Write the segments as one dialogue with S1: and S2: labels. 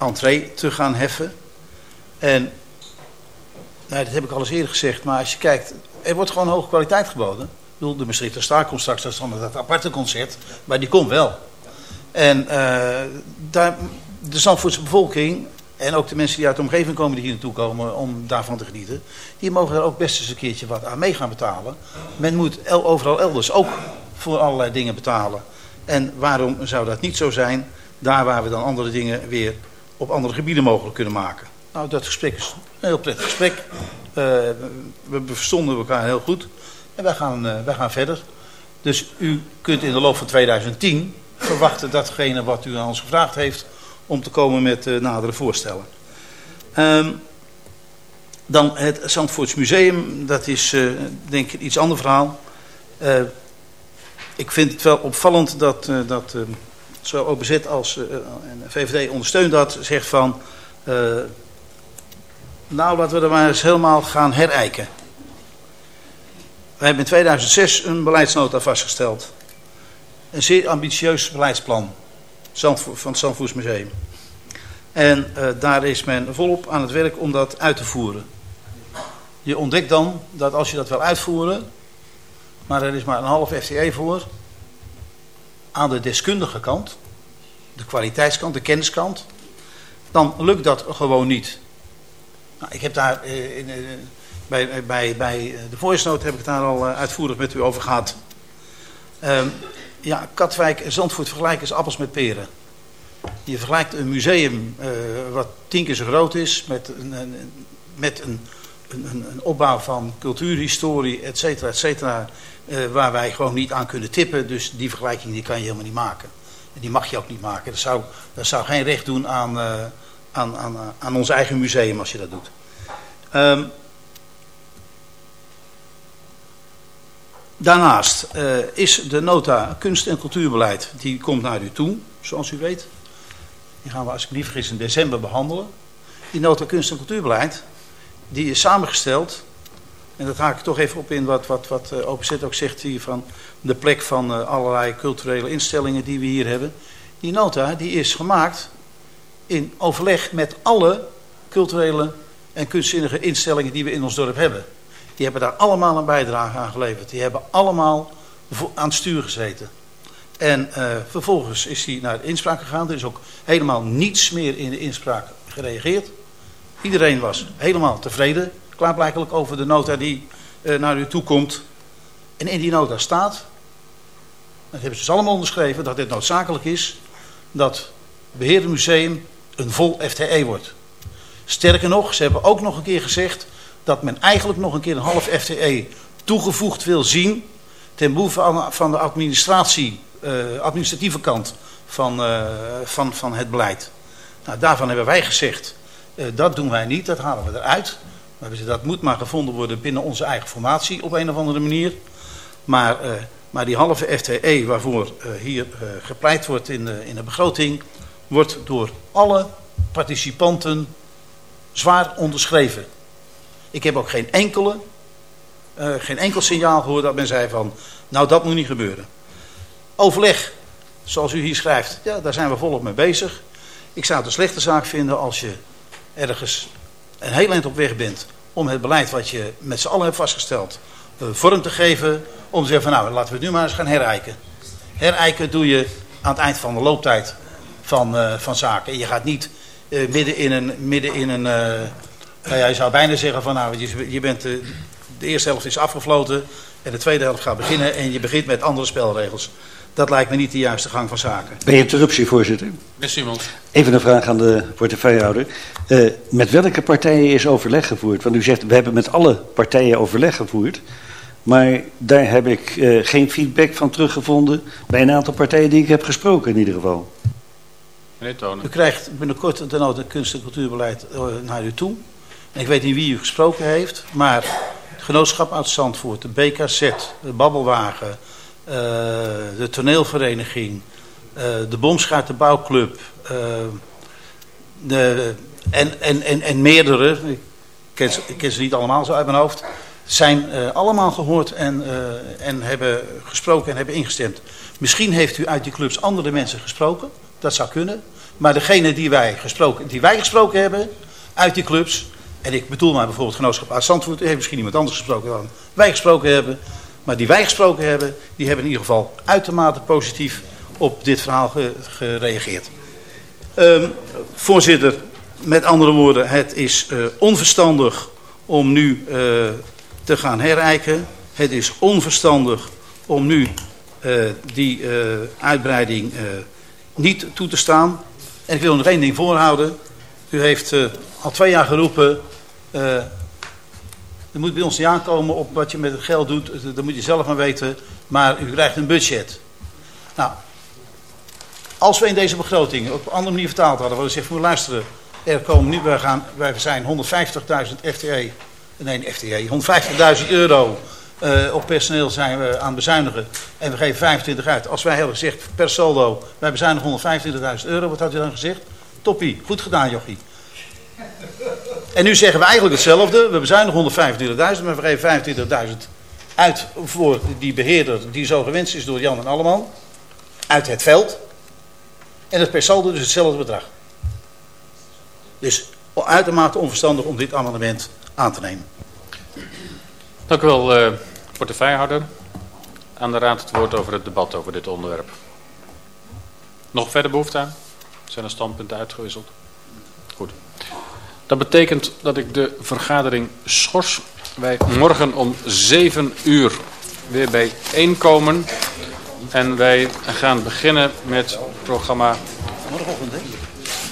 S1: entree te gaan heffen. En nou, dat heb ik al eens eerder gezegd, maar als je kijkt, er wordt gewoon hoge kwaliteit geboden. Ik bedoel, de Maastrichter Staar komt straks, dat is dan dat aparte concert, maar die komt wel. En uh, daar, de Zandvoortse bevolking en ook de mensen die uit de omgeving komen die hier naartoe komen om daarvan te genieten, die mogen er ook best eens een keertje wat aan mee gaan betalen. Men moet overal elders ook voor allerlei dingen betalen. En waarom zou dat niet zo zijn, daar waar we dan andere dingen weer op andere gebieden mogelijk kunnen maken. Nou, dat gesprek is een heel prettig gesprek. Uh, we verstonden elkaar heel goed. En wij gaan, uh, wij gaan verder. Dus u kunt in de loop van 2010 verwachten datgene wat u aan ons gevraagd heeft... om te komen met uh, nadere voorstellen. Um, dan het Zandvoorts Museum. Dat is denk ik iets ander verhaal. ik vind het wel opvallend dat, dat zowel OBZ als en VVD ondersteunt dat. Zegt van... Nou, laten we er maar eens helemaal gaan herijken. We hebben in 2006 een beleidsnota vastgesteld. Een zeer ambitieus beleidsplan van het Zandvoors Museum. En uh, daar is men volop aan het werk om dat uit te voeren. Je ontdekt dan dat als je dat wil uitvoeren, maar er is maar een half FTE voor, aan de deskundige kant, de kwaliteitskant, de kenniskant, dan lukt dat gewoon niet. Nou, ik heb daar uh, in, uh, bij, bij, bij de voice heb ik het daar al uitvoerig met u over gehad. Um, ja, Katwijk en Zandvoort vergelijken is appels met peren. Je vergelijkt een museum wat tien keer zo groot is met een met een, een, een, opbouw van cultuurhistorie, et cetera, et cetera, waar wij gewoon niet aan kunnen tippen. Dus die vergelijking die kan je helemaal niet maken. En die mag je ook niet maken. Dat zou, dat zou geen recht doen aan aan, aan, aan ons eigen museum als je dat doet. Um, daarnaast uh, is de nota kunst- en cultuurbeleid, die komt naar u toe, zoals u weet. Die gaan we als ik niet vergis in december behandelen. Die nota kunst- en cultuurbeleid, die is samengesteld. En dat haak ik toch even op in wat, wat, wat uh, OPZ ook zegt hier van de plek van uh, allerlei culturele instellingen die we hier hebben. Die nota die is gemaakt in overleg met alle culturele en kunstzinnige instellingen die we in ons dorp hebben. Die hebben daar allemaal een bijdrage aan geleverd. Die hebben allemaal aan het stuur gezeten. En uh, vervolgens is hij naar de inspraak gegaan. Er is ook helemaal niets meer in de inspraak gereageerd. Iedereen was helemaal tevreden, klaarblijkelijk over de nota die uh, naar u toe komt. En in die nota staat, dat hebben ze dus allemaal onderschreven, dat het noodzakelijk is dat het museum een vol FTE wordt. Sterker nog, ze hebben ook nog een keer gezegd dat men eigenlijk nog een keer een half FTE toegevoegd wil zien ten behoeve van de administratie, uh, administratieve kant van, uh, van, van het beleid. Nou, daarvan hebben wij gezegd, dat doen wij niet, dat halen we eruit. Dat moet maar gevonden worden binnen onze eigen formatie op een of andere manier. Maar, maar die halve FTE waarvoor hier gepleit wordt in de, in de begroting wordt door alle participanten zwaar onderschreven. Ik heb ook geen enkele, geen enkel signaal gehoord dat men zei van, nou dat moet niet gebeuren. Overleg, zoals u hier schrijft, ja, daar zijn we volop mee bezig. Ik zou het een slechte zaak vinden als je ergens een heel eind op weg bent om het beleid wat je met z'n allen hebt vastgesteld uh, vorm te geven. Om te zeggen van nou laten we het nu maar eens gaan herijken. Herijken doe je aan het eind van de looptijd van, uh, van zaken. Je gaat niet uh, midden in een... Midden in een nou ja, je zou bijna zeggen van nou, je, je bent, de eerste helft is afgefloten en de tweede helft gaat beginnen en je begint met andere spelregels. Dat lijkt me niet de juiste gang van zaken.
S2: Bij interruptie, voorzitter.
S3: Meneer Simons.
S2: Even een vraag aan de portefeuillehouder. Uh, met welke partijen is overleg gevoerd? Want u zegt, we hebben met alle partijen overleg gevoerd. Maar daar heb ik uh, geen feedback van teruggevonden bij een aantal partijen die ik heb gesproken in ieder geval.
S3: Meneer Tonen.
S1: U krijgt binnenkort de nota kunst- en cultuurbeleid uh, naar u toe. En ik weet niet wie u gesproken heeft, maar het genootschap uit Zandvoort, de BKZ, de Babbelwagen, de toneelvereniging, uh, de Bomschuit, de Bouwclub de, en, en, en, en meerdere, ik ken, ze, ik niet allemaal zo uit mijn hoofd, zijn allemaal gehoord en, en hebben gesproken en hebben ingestemd. Misschien heeft u uit die clubs andere mensen gesproken. Dat zou kunnen. Maar degene die wij gesproken, die wij gesproken hebben uit die clubs... en ik bedoel maar bijvoorbeeld genootschap uit Zandvoort... heeft misschien iemand anders gesproken dan wij gesproken hebben... maar die wij gesproken hebben... die hebben in ieder geval uitermate positief op dit verhaal gereageerd. Um, voorzitter, met andere woorden, het is uh, onverstandig om nu uh, te gaan herijken. Het is onverstandig om nu uh, die uitbreiding niet toe te staan. En ik wil nog één ding voorhouden. U heeft al twee jaar geroepen... er moet bij ons niet aankomen op wat je met het geld doet. Dat moet je zelf maar weten. Maar u krijgt een budget. Nou, als we in deze begroting op een andere manier vertaald hadden, waar we zeggen, moet luisteren, er komen nu, wij, gaan, wij zijn 150.000 FTE, nee FTE, 150.000 euro uh, op personeel zijn we aan bezuinigen en we geven 25 uit. Als wij hebben gezegd per saldo, wij bezuinigen 125.000 euro, wat had u dan gezegd? Toppie, goed gedaan jochie. En nu zeggen we eigenlijk hetzelfde, we bezuinigen 125.000, maar we geven 25.000 uit voor die beheerder die zo gewenst is door Jan en Alleman, uit het veld. En het per saldo dus hetzelfde bedrag. Dus uitermate onverstandig om dit amendement aan te nemen.
S3: Dank u wel, uh, portefeuillehouder. Aan de Raad het woord over het debat over dit onderwerp. Nog verder behoefte aan? Zijn er standpunten uitgewisseld? Dat betekent dat ik de vergadering schors. Wij morgen om 7 uur weer bijeenkomen. En wij gaan beginnen met programma
S1: Morgenochtend, hè?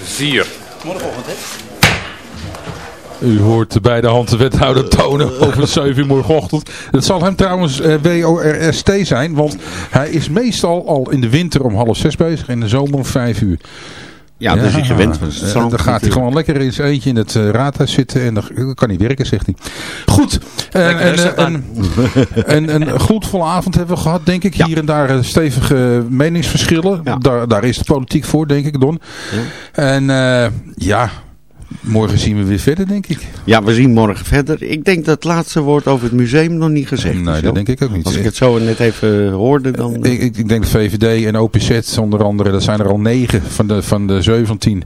S3: 4.
S1: Morgenochtend, hè?
S4: U hoort bij de hand de wethouder tonen over 7 uur morgenochtend. Het zal hem trouwens eh, WORST zijn, want hij is meestal al in de winter om half zes bezig en in de zomer om 5 uur.
S2: Ja, is hij gewend.
S4: Uh, dan gaat hij gewoon lekker in zijn eentje in het uh, raadhuis zitten en dan kan hij werken, zegt hij. Goed, uh, en, en, en, een gloedvolle avond hebben we gehad, denk ik. Ja. Hier en daar stevige meningsverschillen. Ja. Daar, daar is de politiek voor, denk ik, Don. En ja, Morgen zien we weer verder, denk ik.
S2: Ja, we zien morgen verder. Ik denk dat het laatste woord over het museum nog niet gezegd
S4: nee, is. Nee, dat denk ik ook niet.
S2: Als ik het zo net even hoorde, dan...
S4: Ik, ik, ik denk de VVD en OPZ onder andere, dat zijn er al negen van de, van de 17...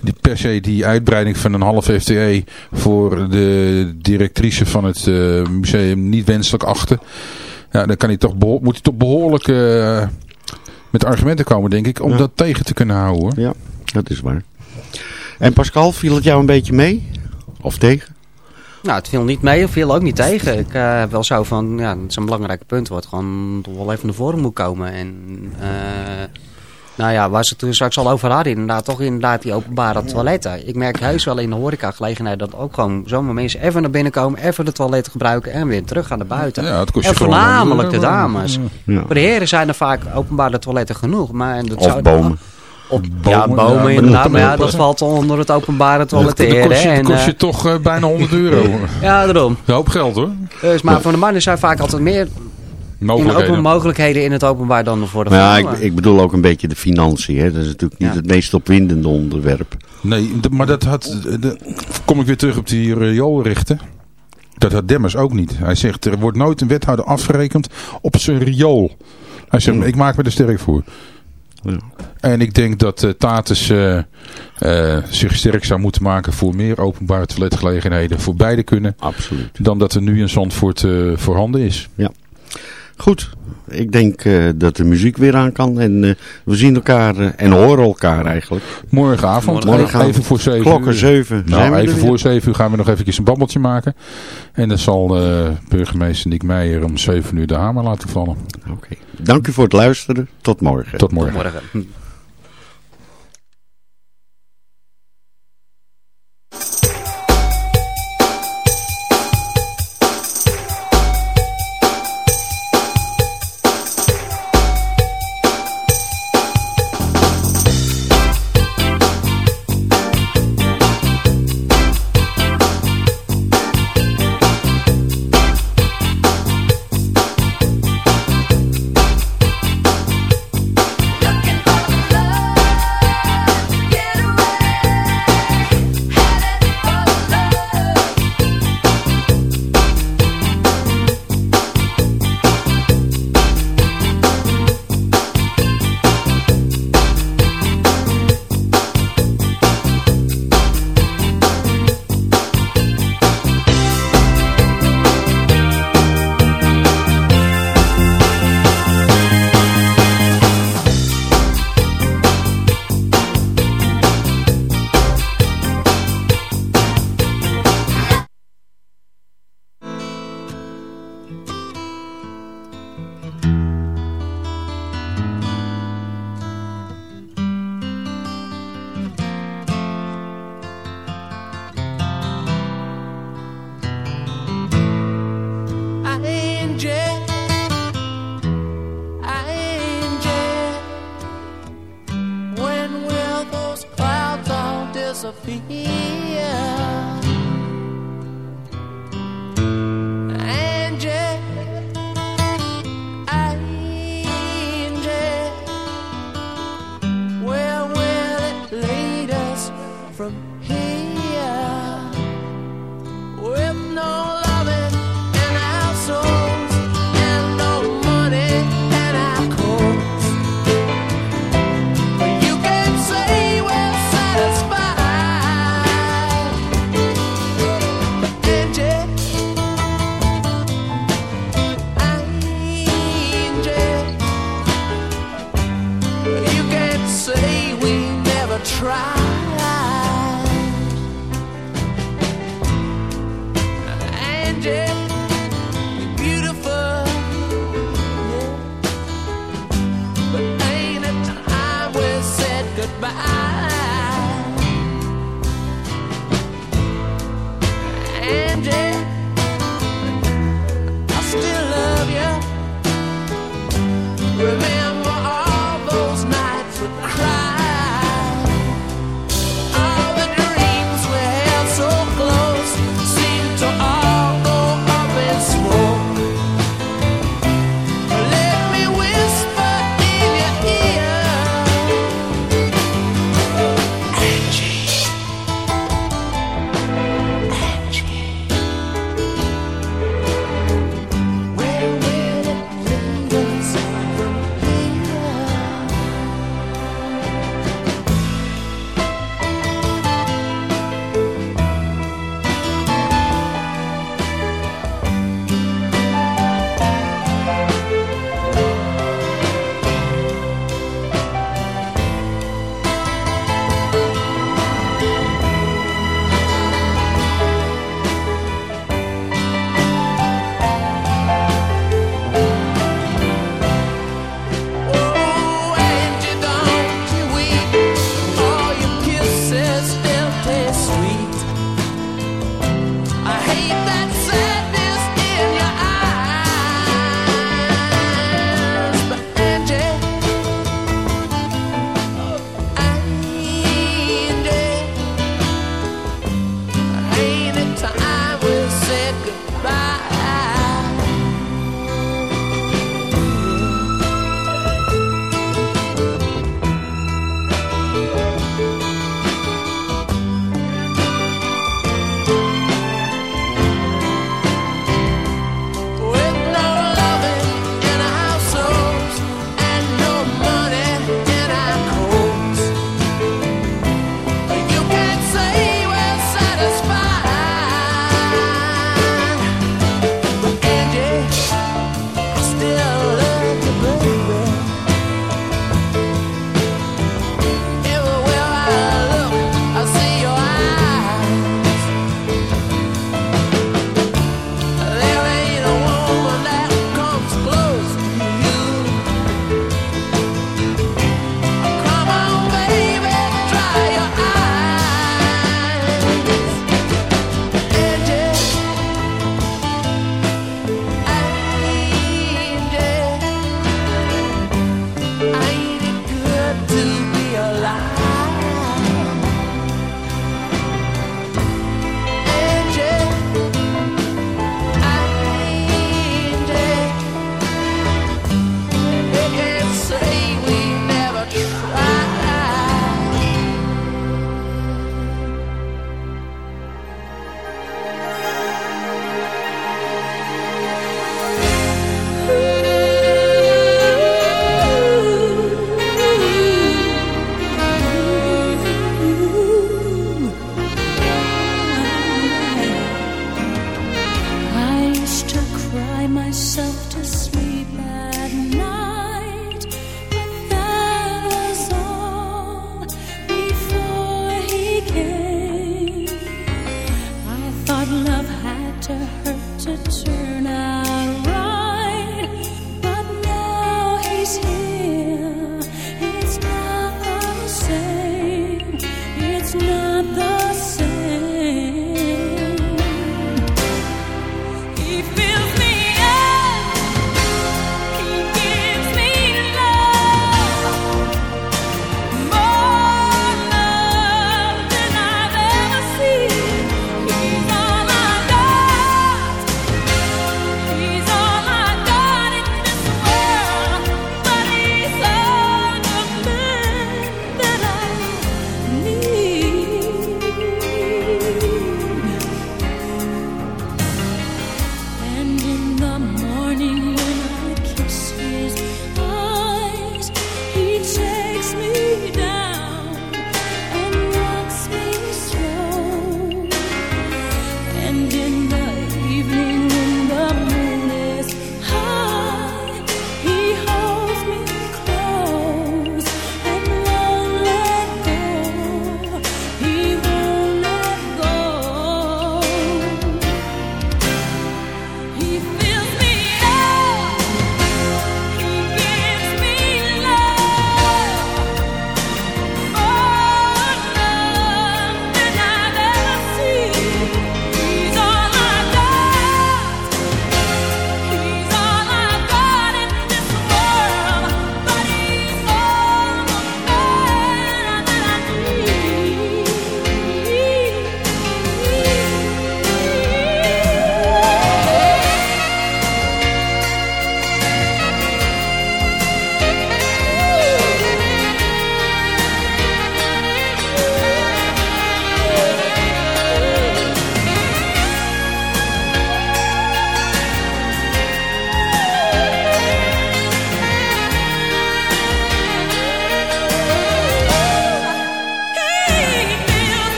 S4: die per se die uitbreiding van een half FTE voor de directrice van het uh, museum niet wenselijk achten. Ja, dan kan hij toch moet hij toch behoorlijk uh, met argumenten komen, denk ik, om ja. dat tegen te kunnen houden. Hoor.
S2: Ja, dat is waar. En Pascal, viel het jou een beetje mee? Of tegen?
S5: Nou, het viel niet mee of viel ook niet tegen. Ik uh, heb wel zo van, ja, het is een belangrijk punt wat gewoon toch wel even naar voren moet komen. En uh, nou ja, waar ze het toen straks al over hadden, inderdaad, toch inderdaad die openbare toiletten. Ik merk heus wel in de horecagelegenheid dat ook gewoon zomaar mensen even naar binnen komen, even de toiletten gebruiken en weer terug gaan naar buiten.
S4: Ja, het kost
S5: en voornamelijk de dames. Ja. Voor de heren zijn er vaak openbare toiletten genoeg. Maar, en dat
S2: of
S5: zou,
S2: bomen.
S5: Op, bomen, ja, bomen ja, inderdaad. Maar ja, dat valt onder het openbare toiletteren.
S4: Dat kost je,
S5: en,
S4: kost je toch uh, bijna 100 euro.
S5: ja, daarom.
S4: Een hoop geld hoor.
S5: Dus, maar ja. voor de mannen zijn vaak altijd meer mogelijkheden in, mogelijkheden in het openbaar dan voor de
S2: maar ja, ik, ik, bedoel ook een beetje de financiën. Hè. Dat is natuurlijk niet ja. het meest opwindende onderwerp.
S4: Nee, maar dat had... De, kom ik weer terug op die rioolrichten. Dat had Demmers ook niet. Hij zegt, er wordt nooit een wethouder afgerekend op zijn riool. Hij zegt, ik maak me er sterk voor. Ja. En ik denk dat uh, Tatus uh, uh, zich sterk zou moeten maken voor meer openbare toiletgelegenheden voor beide kunnen.
S2: Absoluut.
S4: Dan dat er nu in Zandvoort voorhanden is.
S2: Ja. Goed, ik denk uh, dat de muziek weer aan kan. En uh, we zien elkaar uh, en horen elkaar eigenlijk.
S4: Morgenavond,
S2: Morgenavond.
S4: even voor 7
S2: Klokken 7.
S4: Nou, even voor 7 uur gaan we nog even een babbeltje maken. En dan zal burgemeester Nick Meijer om 7 uur de hamer laten vallen.
S2: Oké. Okay. Dank u voor het luisteren. Tot morgen.
S4: Tot morgen.
S5: Tot morgen.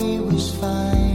S6: He was fighting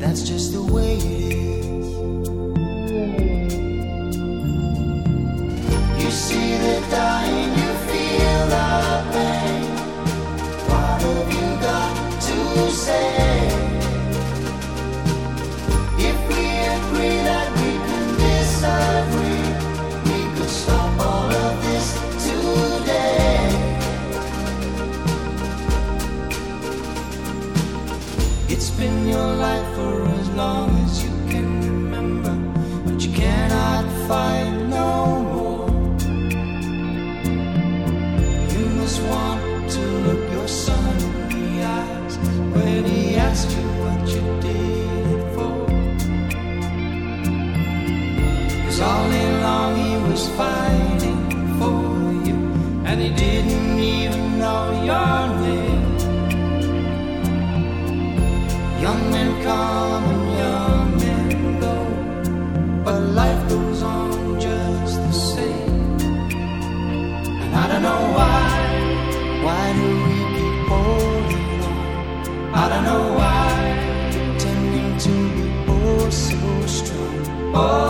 S6: That's just the way it is.
S7: Didn't even know your name. Young men come and young men go, but life goes on just the same. And I don't know why, why do we keep holding on? I don't know why, pretending to be oh so strong. Oh,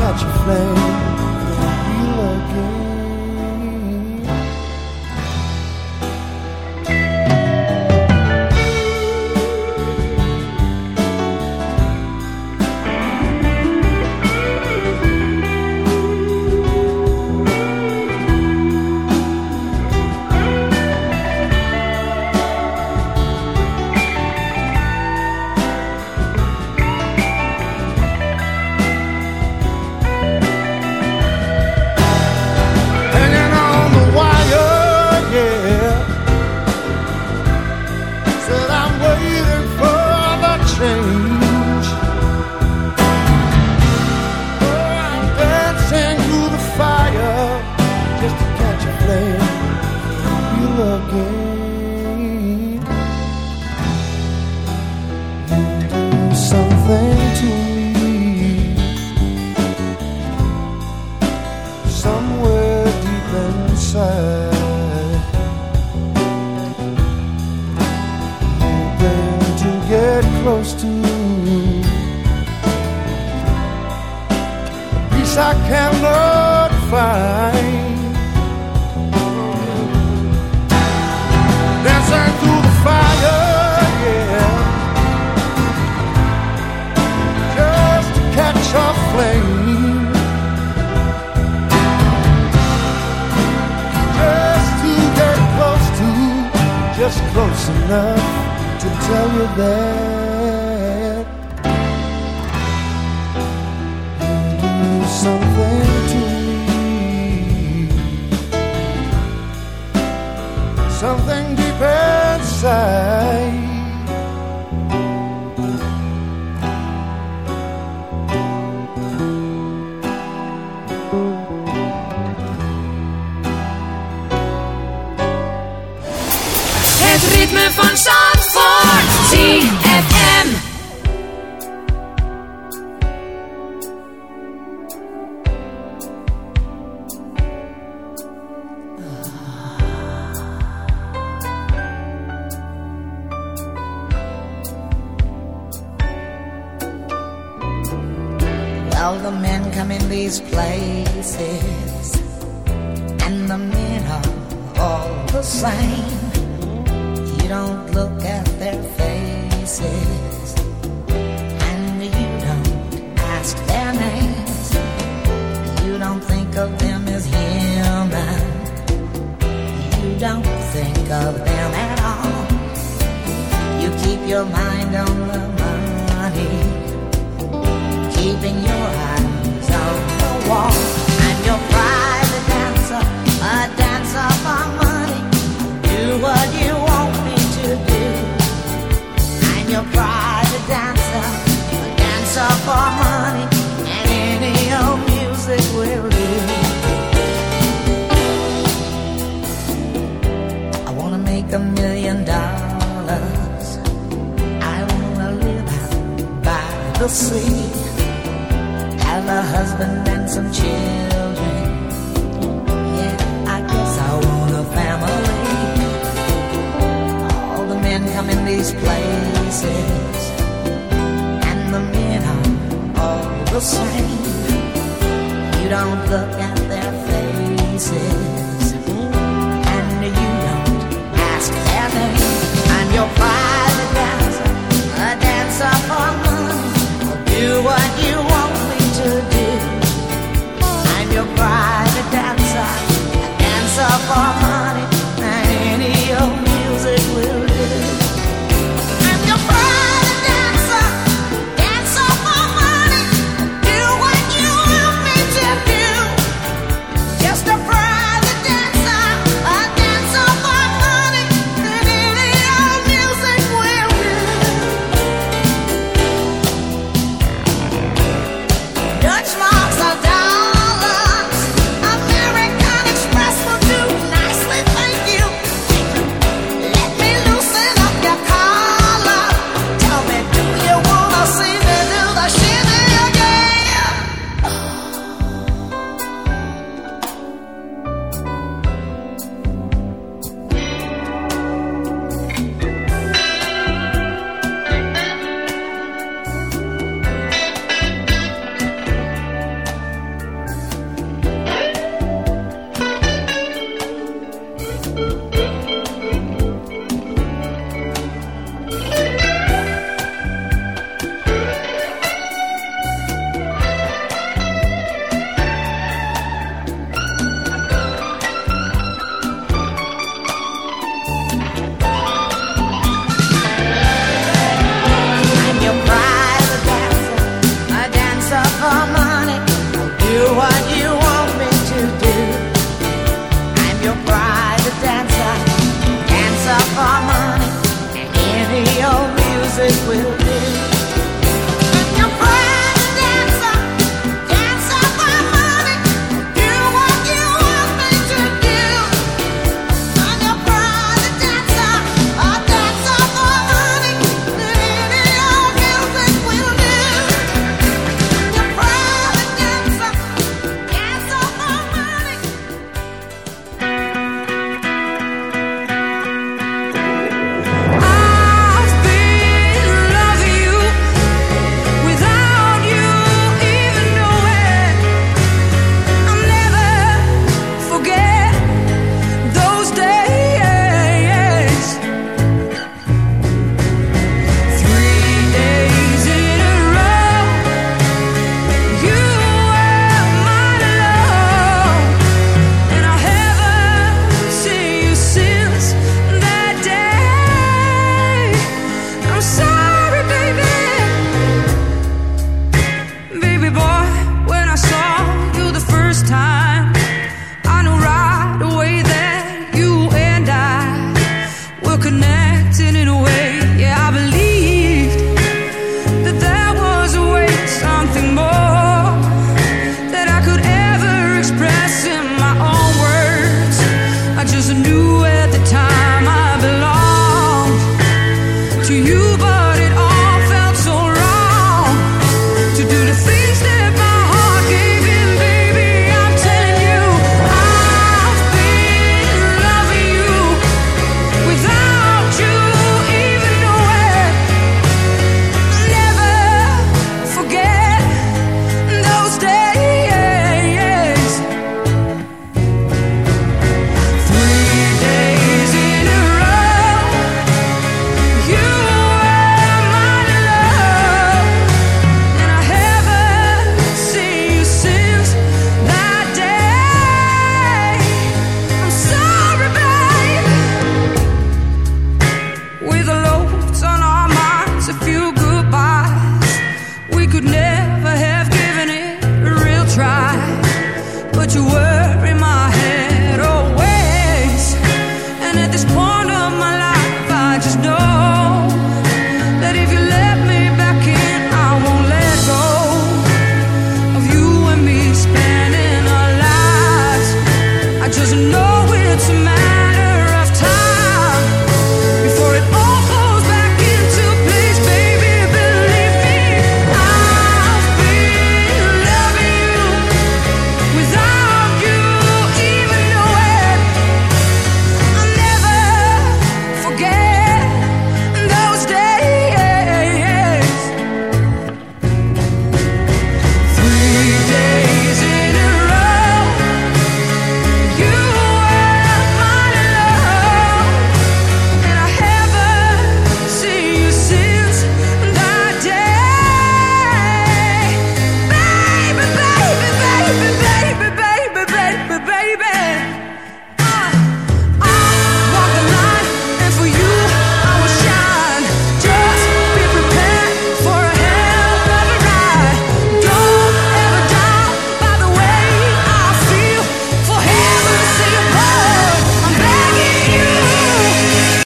S7: catch a flame
S6: don't look at their faces, and you don't ask their name, and your pride.